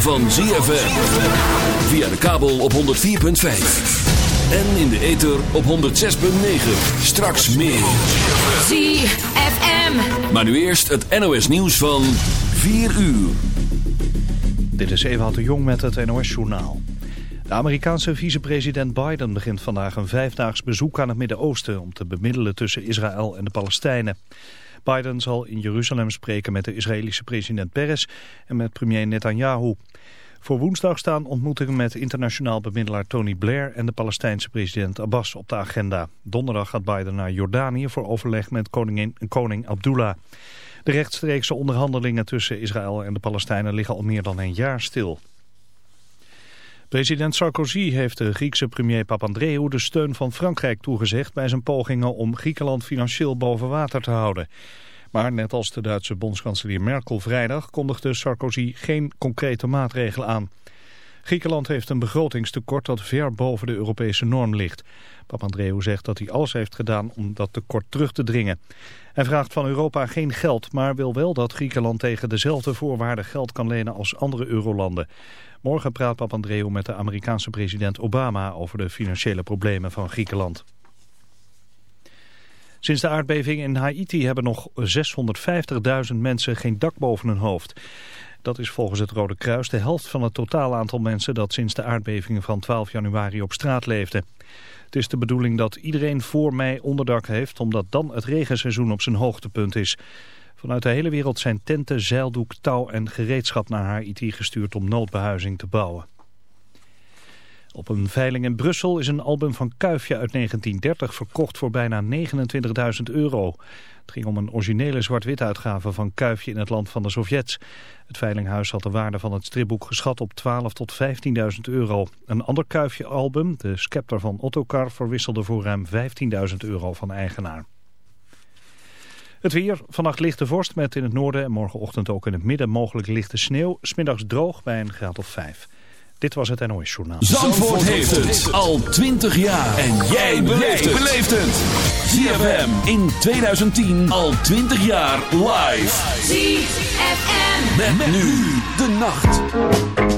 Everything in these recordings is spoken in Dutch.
van ZFM. Via de kabel op 104.5. En in de ether op 106.9. Straks meer. ZFM. Maar nu eerst het NOS nieuws van 4 uur. Dit is Ewout de Jong met het NOS journaal. De Amerikaanse vicepresident Biden begint vandaag een vijfdaags bezoek aan het Midden-Oosten... om te bemiddelen tussen Israël en de Palestijnen. Biden zal in Jeruzalem spreken met de Israëlische president Peres en met premier Netanyahu. Voor woensdag staan ontmoetingen met internationaal bemiddelaar Tony Blair en de Palestijnse president Abbas op de agenda. Donderdag gaat Biden naar Jordanië voor overleg met koningin, koning Abdullah. De rechtstreekse onderhandelingen tussen Israël en de Palestijnen liggen al meer dan een jaar stil. President Sarkozy heeft de Griekse premier Papandreou de steun van Frankrijk toegezegd bij zijn pogingen om Griekenland financieel boven water te houden. Maar net als de Duitse bondskanselier Merkel vrijdag kondigde Sarkozy geen concrete maatregelen aan. Griekenland heeft een begrotingstekort dat ver boven de Europese norm ligt. Papandreou zegt dat hij alles heeft gedaan om dat tekort terug te dringen. Hij vraagt van Europa geen geld, maar wil wel dat Griekenland tegen dezelfde voorwaarden geld kan lenen als andere eurolanden. Morgen praat Papandreou met de Amerikaanse president Obama over de financiële problemen van Griekenland. Sinds de aardbeving in Haiti hebben nog 650.000 mensen geen dak boven hun hoofd. Dat is volgens het Rode Kruis de helft van het totale aantal mensen dat sinds de aardbevingen van 12 januari op straat leefde. Het is de bedoeling dat iedereen voor mei onderdak heeft, omdat dan het regenseizoen op zijn hoogtepunt is. Vanuit de hele wereld zijn tenten, zeildoek, touw en gereedschap naar Haiti gestuurd om noodbehuizing te bouwen. Op een veiling in Brussel is een album van Kuifje uit 1930 verkocht voor bijna 29.000 euro. Het ging om een originele zwart-wit uitgave van Kuifje in het land van de Sovjets. Het veilinghuis had de waarde van het stripboek geschat op 12 tot 15.000 euro. Een ander Kuifje-album, de Scepter van Ottokar, verwisselde voor ruim 15.000 euro van eigenaar. Het weer, vannacht lichte vorst met in het noorden en morgenochtend ook in het midden mogelijk lichte sneeuw. Smiddags droog bij een graad of 5. Dit was het NOS Journaal. Zandvoort, heeft het al 20 jaar. En jij beleeft het. ZFM in 2010 al 20 jaar live. ZFM. Met, met nu de nacht.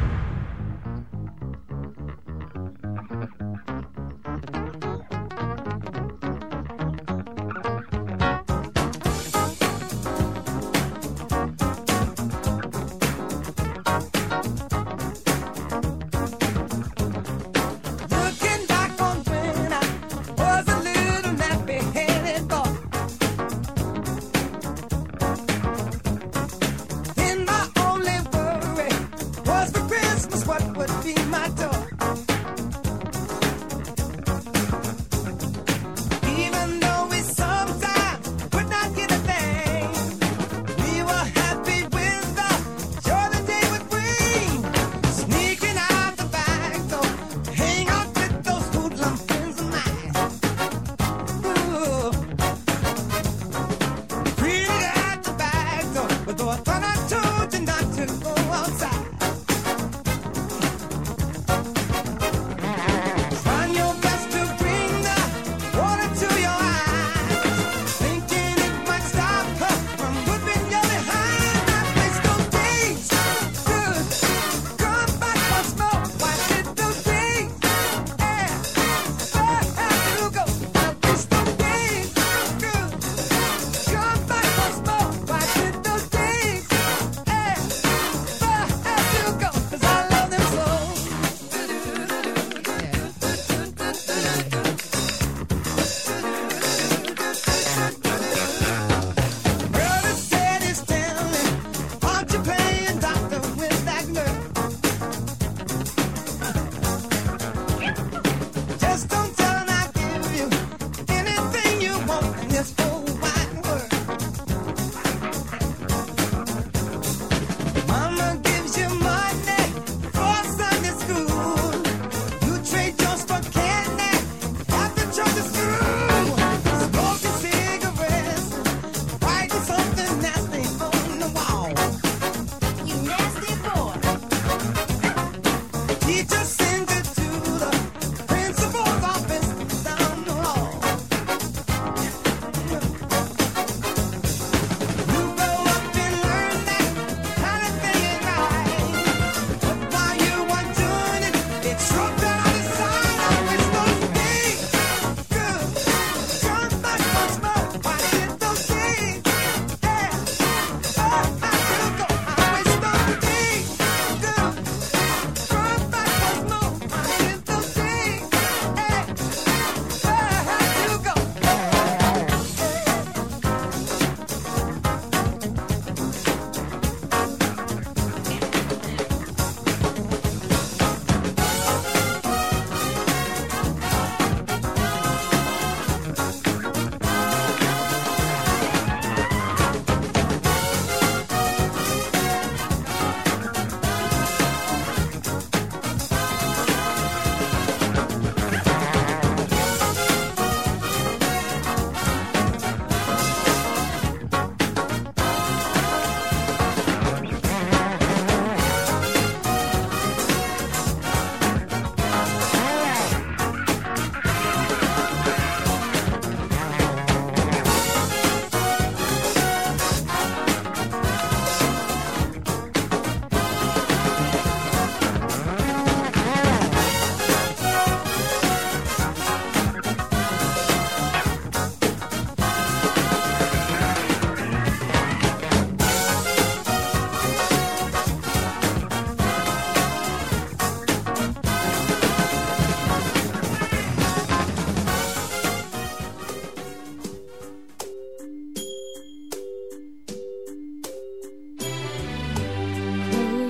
Was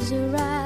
close your eyes.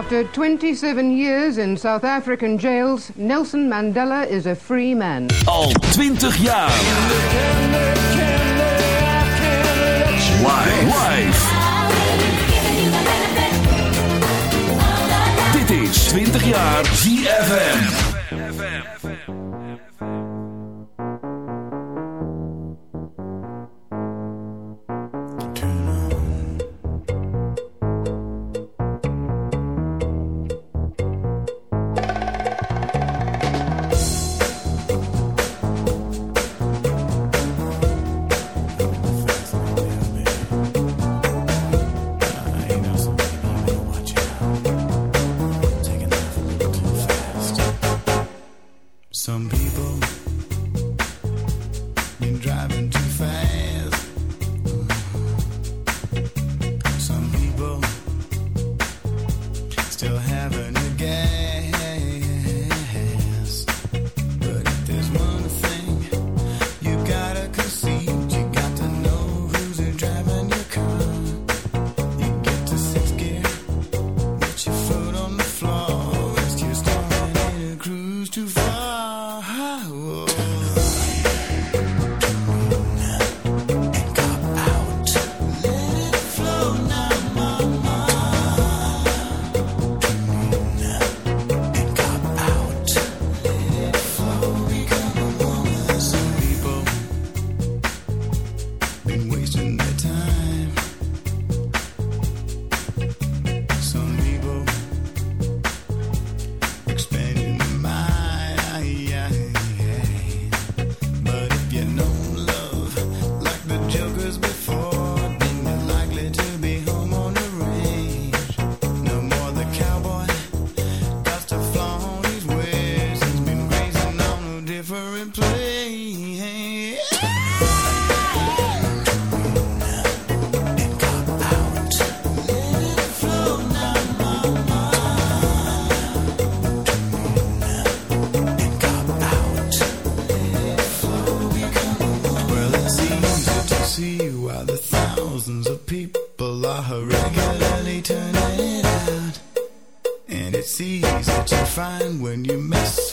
After 27 years in South African jails, Nelson Mandela is a free man. Al 20 jaar. and play. thousands of people are regularly turning out. And it's easy to find when you make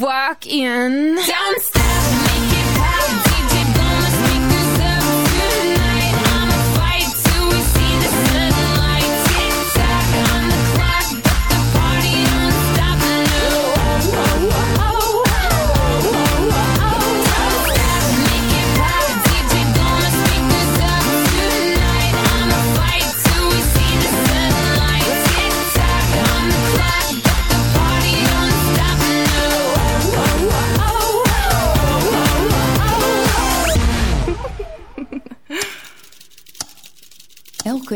walk in.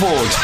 Zandvoort.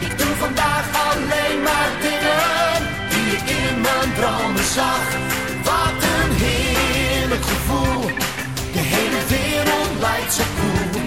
Ik doe vandaag alleen maar dingen die ik in mijn dromen zag. Wat een heerlijk gevoel. De hele wereld lijkt zo cool.